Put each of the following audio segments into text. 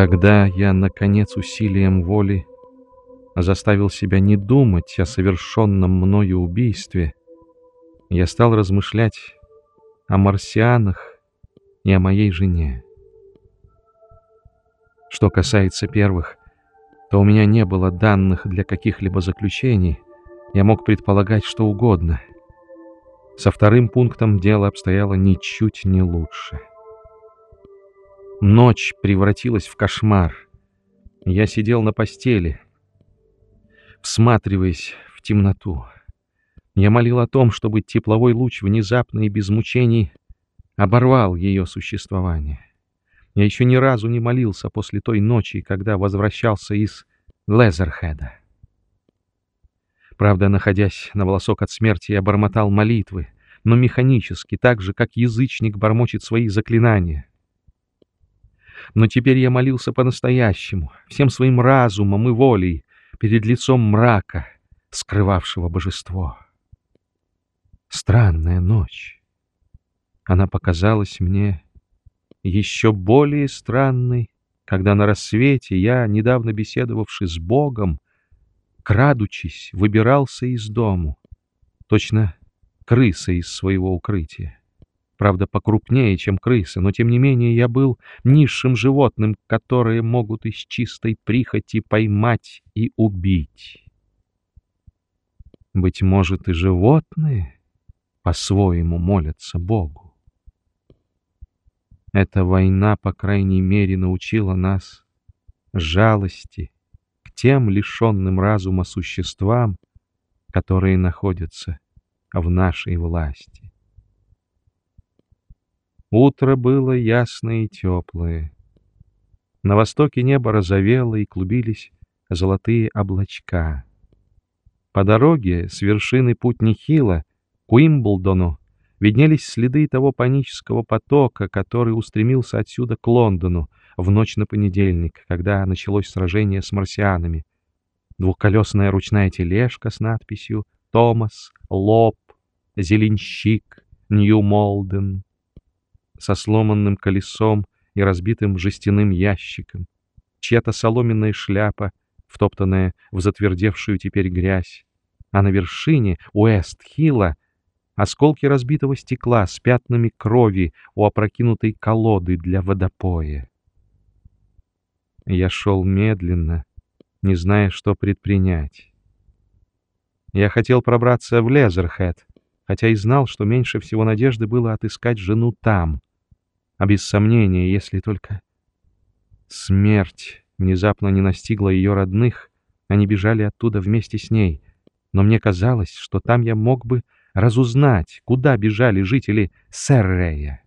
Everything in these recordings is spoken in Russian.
Когда я, наконец, усилием воли заставил себя не думать о совершенном мною убийстве, я стал размышлять о марсианах и о моей жене. Что касается первых, то у меня не было данных для каких-либо заключений, я мог предполагать что угодно. Со вторым пунктом дело обстояло ничуть не лучше. Ночь превратилась в кошмар. Я сидел на постели, всматриваясь в темноту. Я молил о том, чтобы тепловой луч внезапно и без мучений оборвал ее существование. Я еще ни разу не молился после той ночи, когда возвращался из Лезерхеда. Правда, находясь на волосок от смерти, я бормотал молитвы, но механически, так же, как язычник бормочет свои заклинания. Но теперь я молился по-настоящему, всем своим разумом и волей, перед лицом мрака, скрывавшего божество. Странная ночь. Она показалась мне еще более странной, когда на рассвете я, недавно беседовавший с Богом, крадучись, выбирался из дому, точно крыса из своего укрытия правда, покрупнее, чем крысы, но тем не менее я был низшим животным, которые могут из чистой прихоти поймать и убить. Быть может, и животные по-своему молятся Богу. Эта война, по крайней мере, научила нас жалости к тем лишенным разума существам, которые находятся в нашей власти. Утро было ясное и теплое. На востоке небо розовело и клубились золотые облачка. По дороге с вершины Путнихила к Уимблдону виднелись следы того панического потока, который устремился отсюда к Лондону в ночь на понедельник, когда началось сражение с марсианами. Двухколесная ручная тележка с надписью «Томас», «Лоб», «Зеленщик», «Нью-Молден», со сломанным колесом и разбитым жестяным ящиком, чья-то соломенная шляпа, втоптанная в затвердевшую теперь грязь, а на вершине Уэст-Хилла осколки разбитого стекла с пятнами крови у опрокинутой колоды для водопоя. Я шел медленно, не зная, что предпринять. Я хотел пробраться в Лезерхэт, хотя и знал, что меньше всего надежды было отыскать жену там, а без сомнения, если только смерть внезапно не настигла ее родных, они бежали оттуда вместе с ней. Но мне казалось, что там я мог бы разузнать, куда бежали жители Серрея.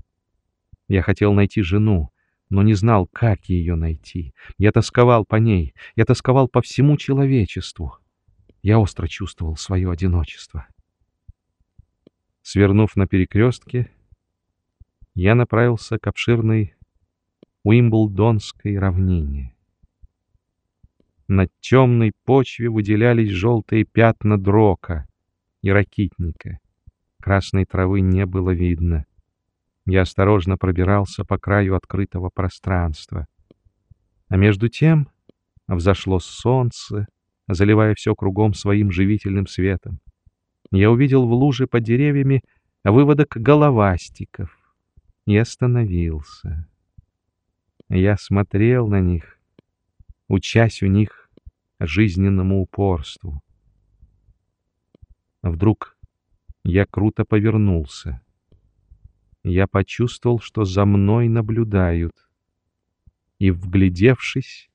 Я хотел найти жену, но не знал, как ее найти. Я тосковал по ней, я тосковал по всему человечеству. Я остро чувствовал свое одиночество. Свернув на перекрестке, я направился к обширной Уимблдонской равнине. На темной почве выделялись желтые пятна дрока и ракитника. Красной травы не было видно. Я осторожно пробирался по краю открытого пространства. А между тем взошло солнце, заливая все кругом своим живительным светом. Я увидел в луже под деревьями выводок головастиков и остановился. Я смотрел на них, учась у них жизненному упорству. Вдруг я круто повернулся. Я почувствовал, что за мной наблюдают, и, вглядевшись,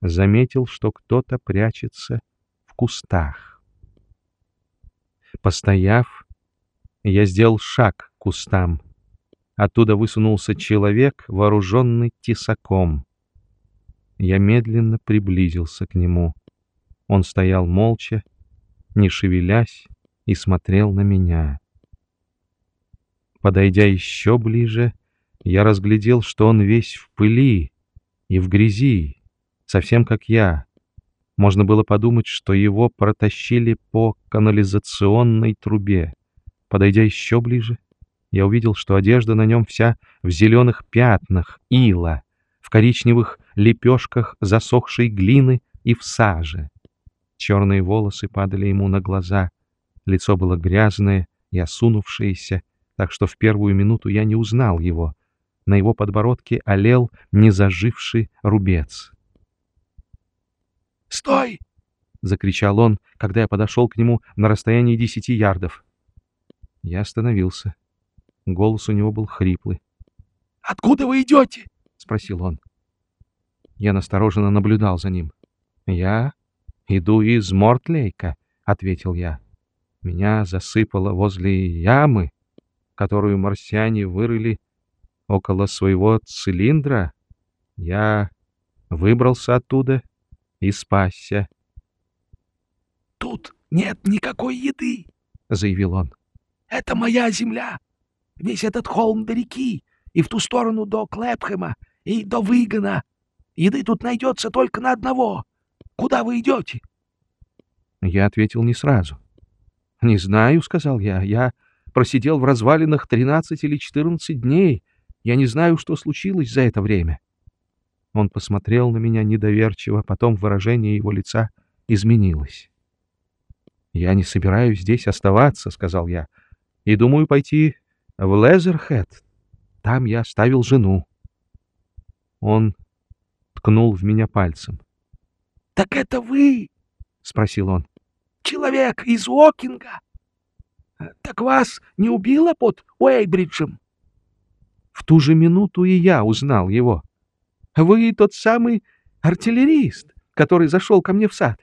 заметил, что кто-то прячется в кустах. Постояв, я сделал шаг к кустам — Оттуда высунулся человек, вооруженный тесаком. Я медленно приблизился к нему. Он стоял молча, не шевелясь, и смотрел на меня. Подойдя еще ближе, я разглядел, что он весь в пыли и в грязи, совсем как я. Можно было подумать, что его протащили по канализационной трубе. Подойдя еще ближе, я увидел, что одежда на нем вся в зеленых пятнах, ила, в коричневых лепешках засохшей глины и в саже. Черные волосы падали ему на глаза, лицо было грязное и осунувшееся, так что в первую минуту я не узнал его. На его подбородке олел незаживший рубец. «Стой!» — закричал он, когда я подошел к нему на расстоянии десяти ярдов. Я остановился. Голос у него был хриплый. «Откуда вы идете?» — спросил он. Я настороженно наблюдал за ним. «Я иду из Мортлейка», — ответил я. «Меня засыпало возле ямы, которую марсиане вырыли около своего цилиндра. Я выбрался оттуда и спасся». «Тут нет никакой еды», — заявил он. «Это моя земля. Весь этот холм до реки, и в ту сторону до Клэпхэма, и до Выгона. Еды тут найдется только на одного. Куда вы идете?» Я ответил не сразу. «Не знаю», — сказал я. «Я просидел в развалинах тринадцать или четырнадцать дней. Я не знаю, что случилось за это время». Он посмотрел на меня недоверчиво, потом выражение его лица изменилось. «Я не собираюсь здесь оставаться», — сказал я, — «и думаю пойти в Лезерхед. Там я оставил жену». Он ткнул в меня пальцем. «Так это вы?» — спросил он. «Человек из Уокинга? Так вас не убило под Уэйбриджем?» В ту же минуту и я узнал его. «Вы тот самый артиллерист, который зашел ко мне в сад?»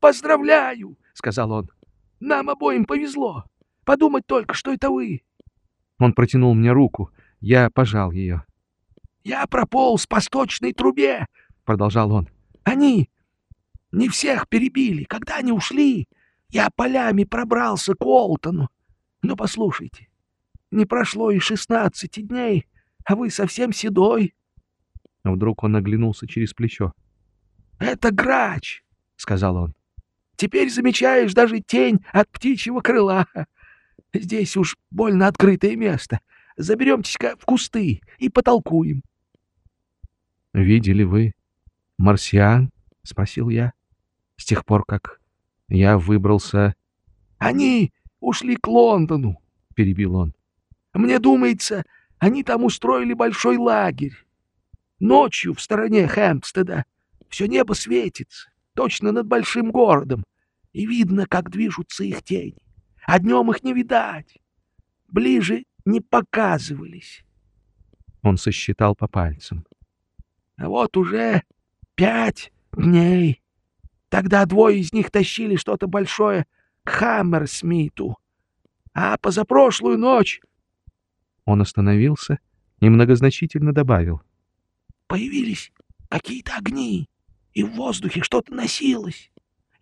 «Поздравляю!» — сказал он. «Нам обоим повезло. Подумать только, что это вы». Он протянул мне руку. Я пожал ее. «Я прополз по сточной трубе», — продолжал он. «Они не всех перебили. Когда они ушли, я полями пробрался к Уолтону. Но послушайте, не прошло и шестнадцати дней, а вы совсем седой». Вдруг он оглянулся через плечо. «Это грач», — сказал он. «Теперь замечаешь даже тень от птичьего крыла. Здесь уж больно открытое место. Заберемтесь-ка в кусты и потолкуем». «Видели вы марсиан?» — спросил я. «С тех пор, как я выбрался...» «Они ушли к Лондону», — перебил он. «Мне думается, они там устроили большой лагерь. Ночью в стороне Хэмпстеда все небо светится, точно над большим городом, и видно, как движутся их тени. А днем их не видать. Ближе не показывались». Он сосчитал по пальцам. А вот уже пять дней. Тогда двое из них тащили что-то большое к Хаммерсмиту. А позапрошлую ночь... Он остановился и многозначительно добавил. Появились какие-то огни, и в воздухе что-то носилось.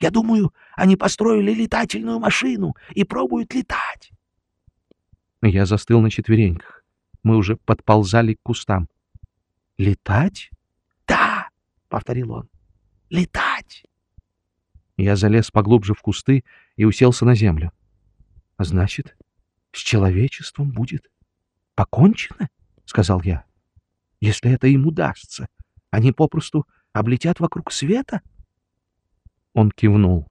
Я думаю, они построили летательную машину и пробуют летать. Я застыл на четвереньках. Мы уже подползали к кустам. «Летать?» «Да!» — повторил он. «Летать!» Я залез поглубже в кусты и уселся на землю. «Значит, с человечеством будет покончено?» — сказал я. «Если это им удастся, они попросту облетят вокруг света?» Он кивнул.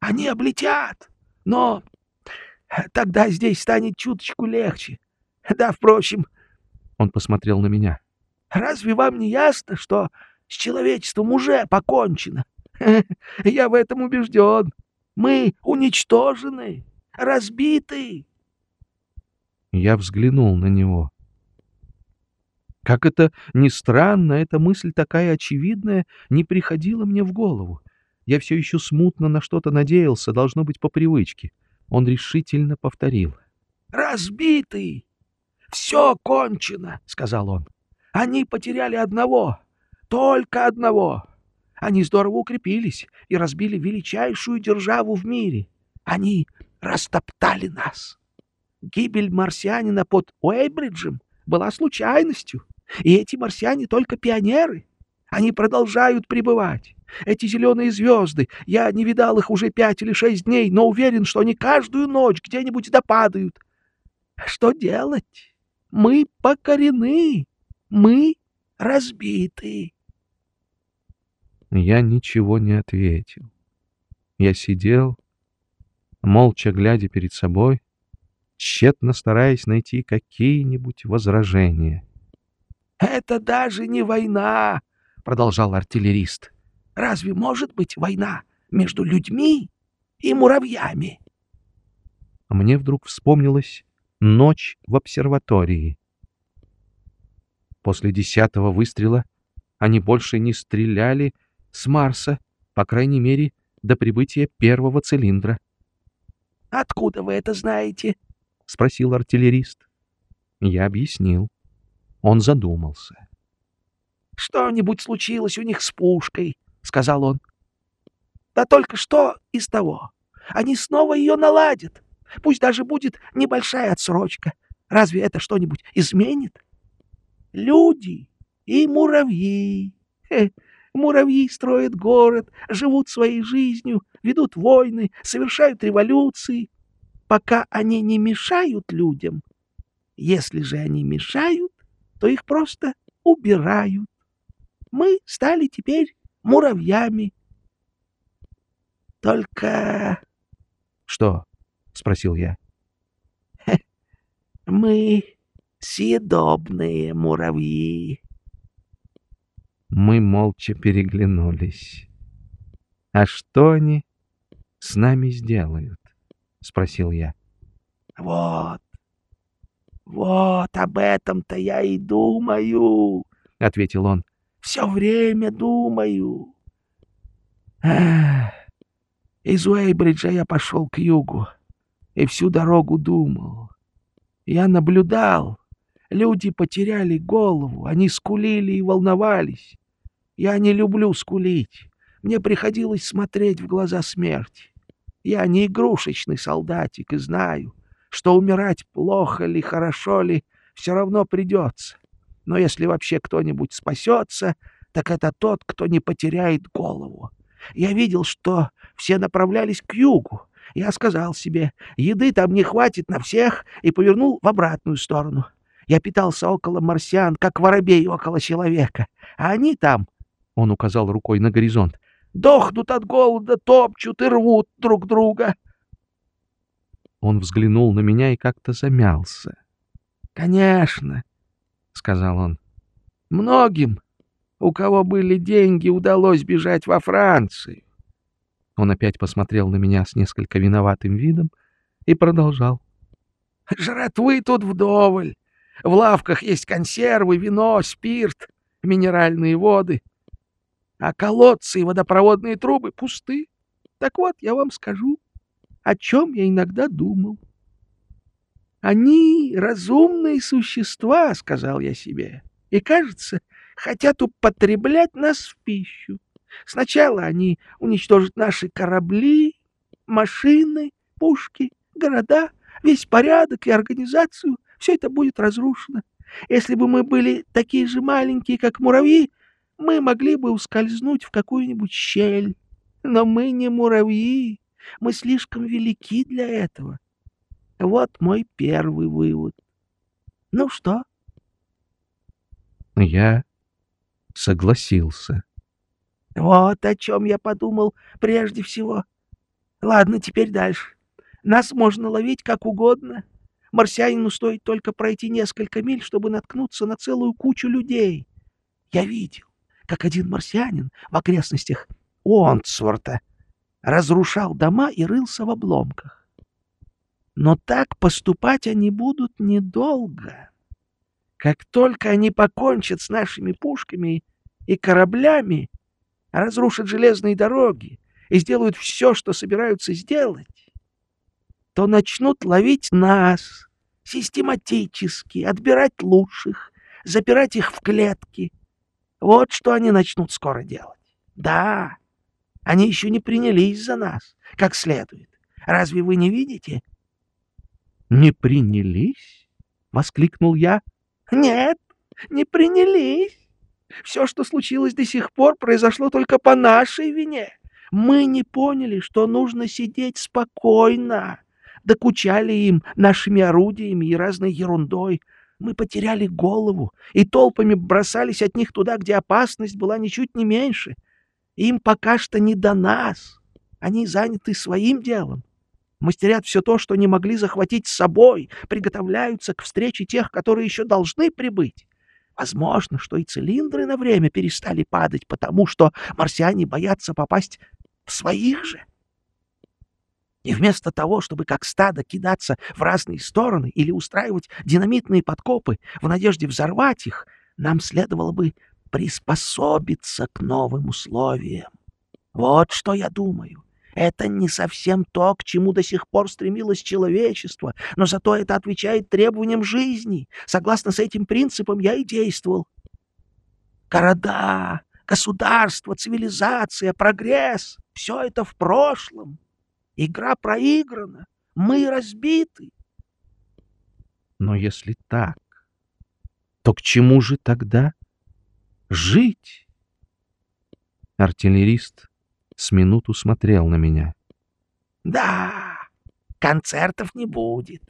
«Они облетят, но тогда здесь станет чуточку легче. Да, впрочем...» Он посмотрел на меня. Разве вам не ясно, что с человечеством уже покончено? Я в этом убежден. Мы уничтожены, разбиты. Я взглянул на него. Как это ни странно, эта мысль такая очевидная не приходила мне в голову. Я все еще смутно на что-то надеялся, должно быть по привычке. Он решительно повторил. «Разбитый! Все кончено!» — сказал он. Они потеряли одного, только одного. Они здорово укрепились и разбили величайшую державу в мире. Они растоптали нас. Гибель марсианина под Уэйбриджем была случайностью, и эти марсиане только пионеры. Они продолжают пребывать. Эти зеленые звезды, я не видал их уже пять или шесть дней, но уверен, что они каждую ночь где-нибудь допадают. Что делать? Мы покорены. Мы разбиты. Я ничего не ответил. Я сидел, молча глядя перед собой, тщетно стараясь найти какие-нибудь возражения. «Это даже не война!» — продолжал артиллерист. «Разве может быть война между людьми и муравьями?» Мне вдруг вспомнилась ночь в обсерватории. После десятого выстрела они больше не стреляли с Марса, по крайней мере, до прибытия первого цилиндра. «Откуда вы это знаете?» — спросил артиллерист. Я объяснил. Он задумался. «Что-нибудь случилось у них с пушкой», — сказал он. «Да только что из того? Они снова ее наладят. Пусть даже будет небольшая отсрочка. Разве это что-нибудь изменит? Люди и муравьи. Хе, муравьи строят город, живут своей жизнью, ведут войны, совершают революции, пока они не мешают людям. Если же они мешают, то их просто убирают. Мы стали теперь муравьями. Только... Что? — спросил я. — Мы съедобные муравьи. Мы молча переглянулись. — А что они с нами сделают? — спросил я. — Вот, вот об этом-то я и думаю, — ответил он. — Все время думаю. Эх, из Уэйбриджа я пошел к югу и всю дорогу думал. Я наблюдал. Люди потеряли голову, они скулили и волновались. Я не люблю скулить. Мне приходилось смотреть в глаза смерти. Я не игрушечный солдатик и знаю, что умирать плохо ли, хорошо ли, все равно придется. Но если вообще кто-нибудь спасется, так это тот, кто не потеряет голову. Я видел, что все направлялись к югу, я сказал себе, еды там не хватит на всех, и повернул в обратную сторону. Я питался около марсиан, как воробей около человека. А они там, — он указал рукой на горизонт, — дохнут от голода, топчут и рвут друг друга. Он взглянул на меня и как-то замялся. — Конечно, — сказал он, — многим, у кого были деньги, удалось бежать во Францию. Он опять посмотрел на меня с несколько виноватым видом и продолжал. «Жратвы тут вдоволь. В лавках есть консервы, вино, спирт, минеральные воды. А колодцы и водопроводные трубы пусты. Так вот, я вам скажу, о чем я иногда думал. Они разумные существа, — сказал я себе, — и, кажется, хотят употреблять нас в пищу. Сначала они уничтожат наши корабли, машины, пушки, города, весь порядок и организацию. Все это будет разрушено. Если бы мы были такие же маленькие, как муравьи, мы могли бы ускользнуть в какую-нибудь щель. Но мы не муравьи. Мы слишком велики для этого. Вот мой первый вывод. Ну что? Я согласился. Вот о чем я подумал прежде всего. Ладно, теперь дальше. Нас можно ловить как угодно. Марсианину стоит только пройти несколько миль, чтобы наткнуться на целую кучу людей. Я видел, как один марсианин в окрестностях Уонтсворта разрушал дома и рылся в обломках. Но так поступать они будут недолго. Как только они покончат с нашими пушками и кораблями, разрушат железные дороги и сделают все, что собираются сделать, то начнут ловить нас систематически, отбирать лучших, запирать их в клетки. Вот что они начнут скоро делать. Да, они еще не принялись за нас как следует. Разве вы не видите? — Не принялись? — воскликнул я. — Нет, не принялись. Все, что случилось до сих пор, произошло только по нашей вине. Мы не поняли, что нужно сидеть спокойно. Докучали им нашими орудиями и разной ерундой. Мы потеряли голову и толпами бросались от них туда, где опасность была ничуть не меньше. Им пока что не до нас. Они заняты своим делом. Мастерят все то, что не могли захватить с собой, приготовляются к встрече тех, которые еще должны прибыть. Возможно, что и цилиндры на время перестали падать, потому что марсиане боятся попасть в своих же. И вместо того, чтобы как стадо кидаться в разные стороны или устраивать динамитные подкопы в надежде взорвать их, нам следовало бы приспособиться к новым условиям. Вот что я думаю. Это не совсем то, к чему до сих пор стремилось человечество, но зато это отвечает требованиям жизни. Согласно с этим принципом я и действовал. Города, государство, цивилизация, прогресс — все это в прошлом. Игра проиграна, мы разбиты. Но если так, то к чему же тогда жить? Артиллерист с минуту смотрел на меня. Да, концертов не будет.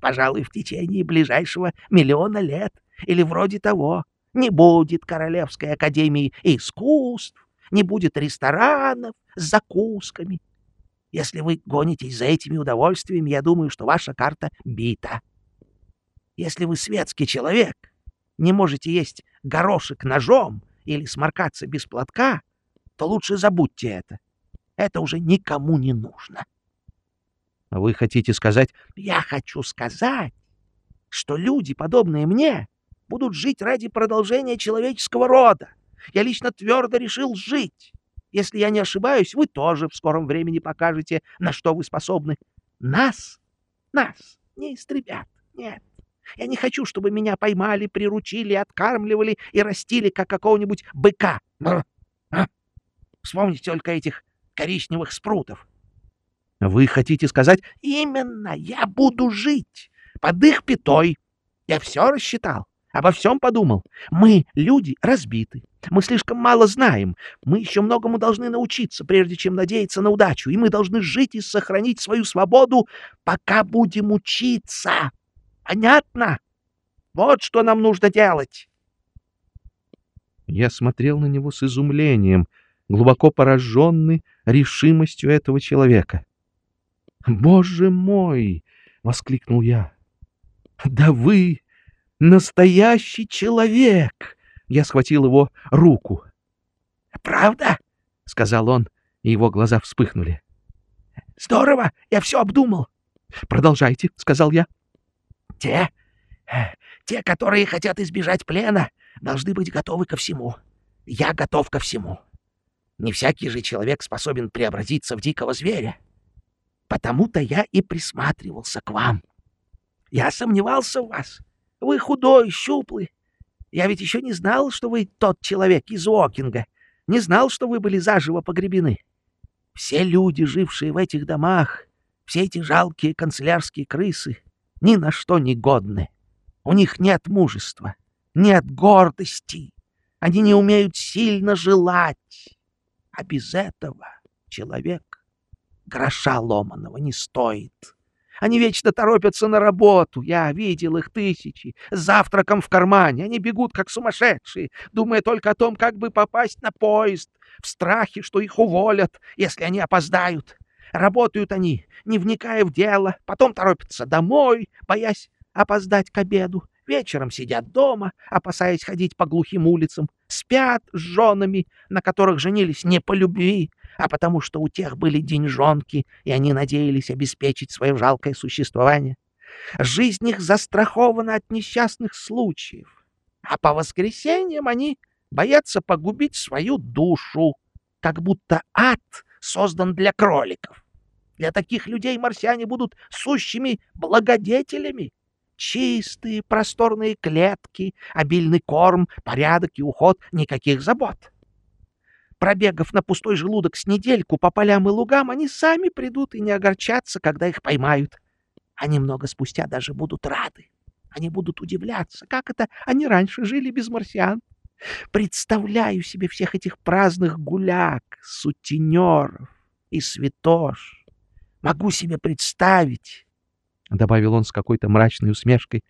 Пожалуй, в течение ближайшего миллиона лет или вроде того. Не будет Королевской академии искусств, не будет ресторанов с закусками. Если вы гонитесь за этими удовольствиями, я думаю, что ваша карта бита. Если вы светский человек, не можете есть горошек ножом или сморкаться без платка, то лучше забудьте это. Это уже никому не нужно. Вы хотите сказать... Я хочу сказать, что люди, подобные мне, будут жить ради продолжения человеческого рода. Я лично твердо решил жить. Если я не ошибаюсь, вы тоже в скором времени покажете, на что вы способны. Нас, нас не истребят, нет. Я не хочу, чтобы меня поймали, приручили, откармливали и растили, как какого-нибудь быка. Вспомните только этих коричневых спрутов. Вы хотите сказать? Именно, я буду жить под их пятой. Я все рассчитал, обо всем подумал. Мы, люди, разбиты. Мы слишком мало знаем. Мы еще многому должны научиться, прежде чем надеяться на удачу. И мы должны жить и сохранить свою свободу, пока будем учиться. Понятно? Вот что нам нужно делать. Я смотрел на него с изумлением — глубоко пораженный решимостью этого человека. «Боже мой!» — воскликнул я. «Да вы настоящий человек!» Я схватил его руку. «Правда?» — сказал он, и его глаза вспыхнули. «Здорово! Я все обдумал!» «Продолжайте», — сказал я. «Те, те, которые хотят избежать плена, должны быть готовы ко всему. Я готов ко всему. Не всякий же человек способен преобразиться в дикого зверя. Потому-то я и присматривался к вам. Я сомневался в вас. Вы худой, щуплый. Я ведь еще не знал, что вы тот человек из Уокинга. Не знал, что вы были заживо погребены. Все люди, жившие в этих домах, все эти жалкие канцелярские крысы, ни на что не годны. У них нет мужества, нет гордости. Они не умеют сильно желать. А без этого человек гроша ломаного не стоит. Они вечно торопятся на работу. Я видел их тысячи. С завтраком в кармане. Они бегут, как сумасшедшие, думая только о том, как бы попасть на поезд, в страхе, что их уволят, если они опоздают. Работают они, не вникая в дело, потом торопятся домой, боясь опоздать к обеду. Вечером сидят дома, опасаясь ходить по глухим улицам, спят с женами, на которых женились не по любви, а потому что у тех были деньжонки, и они надеялись обеспечить свое жалкое существование. Жизнь их застрахована от несчастных случаев, а по воскресеньям они боятся погубить свою душу, как будто ад создан для кроликов. Для таких людей марсиане будут сущими благодетелями, Чистые просторные клетки, обильный корм, порядок и уход, никаких забот. Пробегав на пустой желудок с недельку по полям и лугам, они сами придут и не огорчатся, когда их поймают. А немного спустя даже будут рады. Они будут удивляться, как это они раньше жили без марсиан. Представляю себе всех этих праздных гуляк, сутенеров и святош. Могу себе представить, — добавил он с какой-то мрачной усмешкой,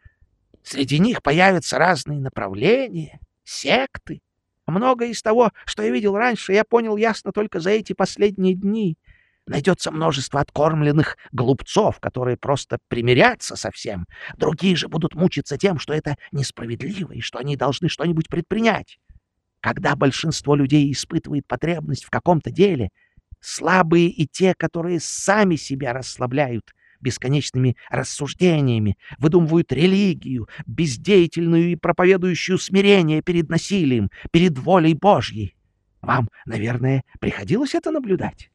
Среди них появятся разные направления, секты. Многое из того, что я видел раньше, я понял ясно только за эти последние дни. Найдется множество откормленных глупцов, которые просто примирятся со всем. Другие же будут мучиться тем, что это несправедливо и что они должны что-нибудь предпринять. Когда большинство людей испытывает потребность в каком-то деле, слабые и те, которые сами себя расслабляют бесконечными рассуждениями, выдумывают религию, бездеятельную и проповедующую смирение перед насилием, перед волей Божьей. Вам, наверное, приходилось это наблюдать?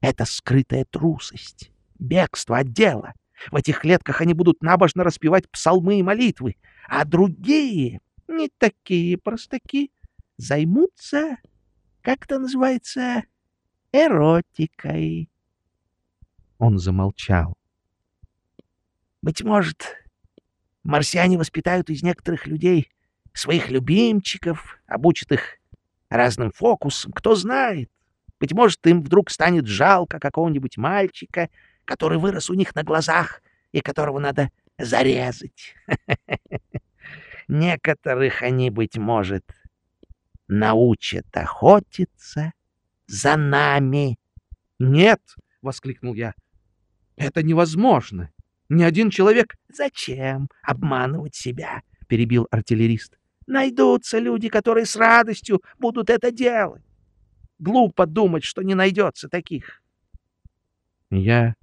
Это скрытая трусость, бегство от дела. В этих клетках они будут набожно распевать псалмы и молитвы, а другие, не такие простаки, займутся, как это называется, эротикой. Он замолчал. Быть может, марсиане воспитают из некоторых людей своих любимчиков, обучат их разным фокусам, кто знает. Быть может, им вдруг станет жалко какого-нибудь мальчика, который вырос у них на глазах и которого надо зарезать. Некоторых они, быть может, научат охотиться за нами. — Нет, — воскликнул я, — это невозможно. Ни один человек... — Зачем обманывать себя? — перебил артиллерист. — Найдутся люди, которые с радостью будут это делать. Глупо думать, что не найдется таких. Я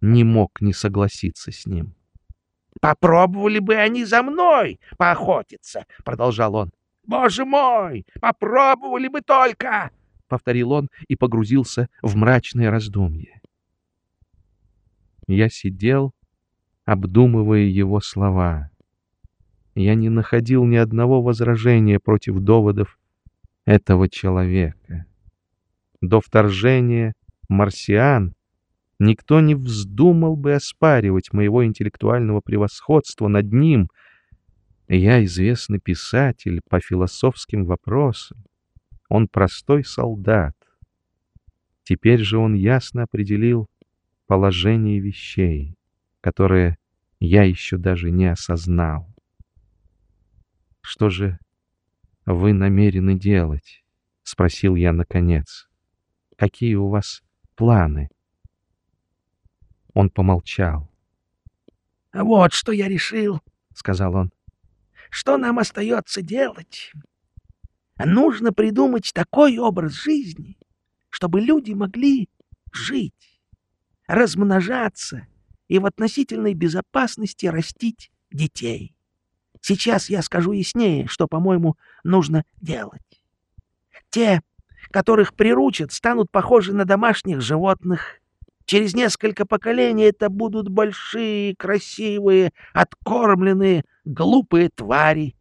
не мог не согласиться с ним. — Попробовали бы они за мной поохотиться, — продолжал он. — Боже мой, попробовали бы только! — повторил он и погрузился в мрачное раздумье. Я сидел, обдумывая его слова. Я не находил ни одного возражения против доводов этого человека. До вторжения марсиан никто не вздумал бы оспаривать моего интеллектуального превосходства над ним. Я известный писатель по философским вопросам. Он простой солдат. Теперь же он ясно определил положение вещей которое я еще даже не осознал. «Что же вы намерены делать?» — спросил я наконец. «Какие у вас планы?» Он помолчал. «Вот что я решил», — сказал он. «Что нам остается делать? Нужно придумать такой образ жизни, чтобы люди могли жить, размножаться и в относительной безопасности растить детей. Сейчас я скажу яснее, что, по-моему, нужно делать. Те, которых приручат, станут похожи на домашних животных. Через несколько поколений это будут большие, красивые, откормленные, глупые твари.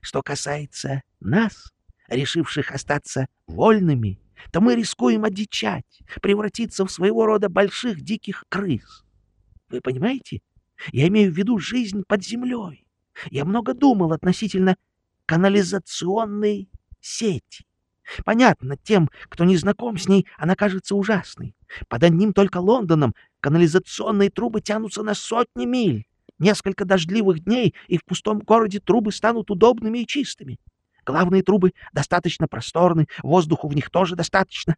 Что касается нас, решивших остаться вольными, то мы рискуем одичать, превратиться в своего рода больших диких крыс. Вы понимаете? Я имею в виду жизнь под землей. Я много думал относительно канализационной сети. Понятно, тем, кто не знаком с ней, она кажется ужасной. Под одним только Лондоном канализационные трубы тянутся на сотни миль. Несколько дождливых дней, и в пустом городе трубы станут удобными и чистыми. Главные трубы достаточно просторны, воздуху в них тоже достаточно.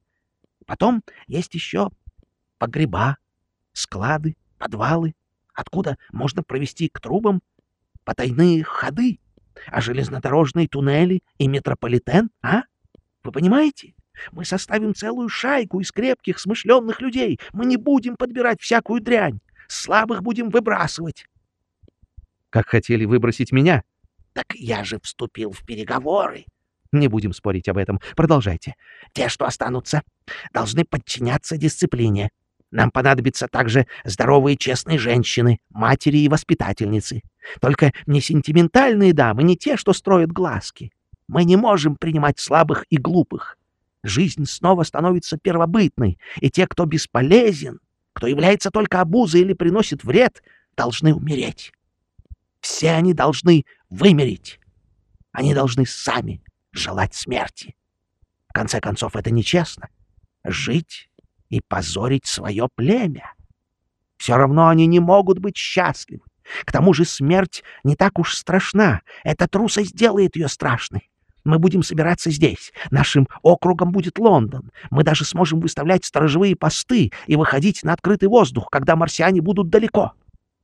Потом есть еще погреба, склады, подвалы, откуда можно провести к трубам потайные ходы, а железнодорожные туннели и метрополитен, а? Вы понимаете? Мы составим целую шайку из крепких, смышленных людей. Мы не будем подбирать всякую дрянь. Слабых будем выбрасывать. Как хотели выбросить меня? Так я же вступил в переговоры. Не будем спорить об этом. Продолжайте. Те, что останутся, должны подчиняться дисциплине. Нам понадобятся также здоровые честные женщины, матери и воспитательницы. Только не сентиментальные дамы, не те, что строят глазки. Мы не можем принимать слабых и глупых. Жизнь снова становится первобытной, и те, кто бесполезен, кто является только обузой или приносит вред, должны умереть. Все они должны вымереть. Они должны сами желать смерти. В конце концов, это нечестно. Жить и позорить свое племя. Все равно они не могут быть счастливы. К тому же смерть не так уж страшна. Эта трусость сделает ее страшной. Мы будем собираться здесь. Нашим округом будет Лондон. Мы даже сможем выставлять сторожевые посты и выходить на открытый воздух, когда марсиане будут далеко.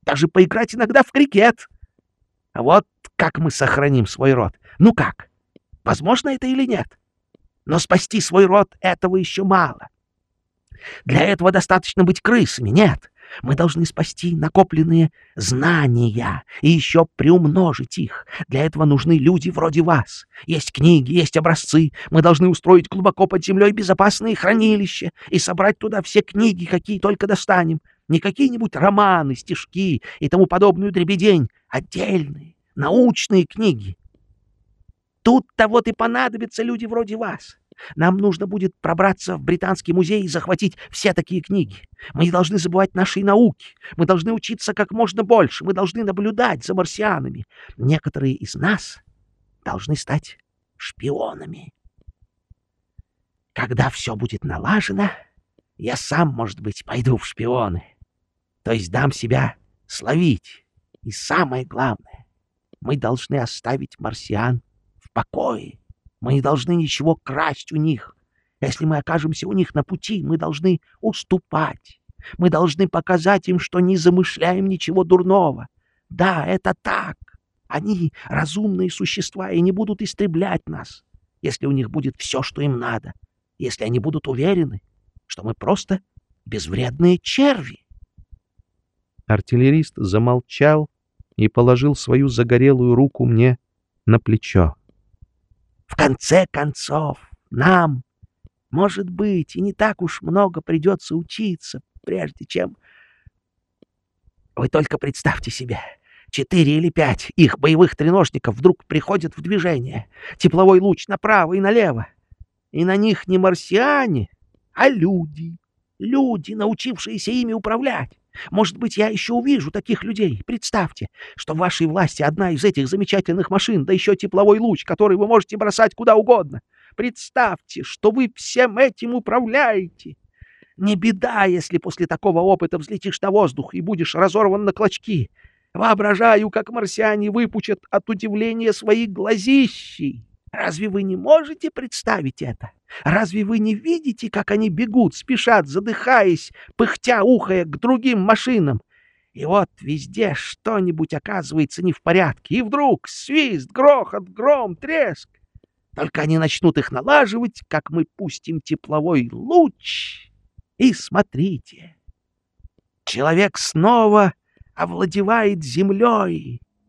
Даже поиграть иногда в крикет. Вот как мы сохраним свой род. Ну как? Возможно это или нет? Но спасти свой род этого еще мало. Для этого достаточно быть крысами, нет. Мы должны спасти накопленные знания и еще приумножить их. Для этого нужны люди вроде вас. Есть книги, есть образцы. Мы должны устроить глубоко под землей безопасные хранилища и собрать туда все книги, какие только достанем. Не какие-нибудь романы, стишки и тому подобную дребедень. Отдельные, научные книги. Тут-то вот и понадобятся люди вроде вас. Нам нужно будет пробраться в Британский музей и захватить все такие книги. Мы не должны забывать нашей науки. Мы должны учиться как можно больше. Мы должны наблюдать за марсианами. Некоторые из нас должны стать шпионами. Когда все будет налажено, я сам, может быть, пойду в шпионы. То есть дам себя словить. И самое главное, мы должны оставить марсиан в покое. Мы не должны ничего красть у них. Если мы окажемся у них на пути, мы должны уступать. Мы должны показать им, что не замышляем ничего дурного. Да, это так. Они разумные существа и не будут истреблять нас, если у них будет все, что им надо, если они будут уверены, что мы просто безвредные черви. Артиллерист замолчал и положил свою загорелую руку мне на плечо. В конце концов, нам, может быть, и не так уж много придется учиться, прежде чем... Вы только представьте себе, четыре или пять их боевых треножников вдруг приходят в движение, тепловой луч направо и налево, и на них не марсиане, а люди, люди, научившиеся ими управлять. Может быть, я еще увижу таких людей. Представьте, что в вашей власти одна из этих замечательных машин, да еще тепловой луч, который вы можете бросать куда угодно. Представьте, что вы всем этим управляете. Не беда, если после такого опыта взлетишь на воздух и будешь разорван на клочки. Воображаю, как марсиане выпучат от удивления свои глазищи. Разве вы не можете представить это? Разве вы не видите, как они бегут, спешат, задыхаясь, пыхтя, ухая к другим машинам? И вот везде что-нибудь оказывается не в порядке, и вдруг свист, грохот, гром, треск. Только они начнут их налаживать, как мы пустим тепловой луч. И смотрите, человек снова овладевает землей,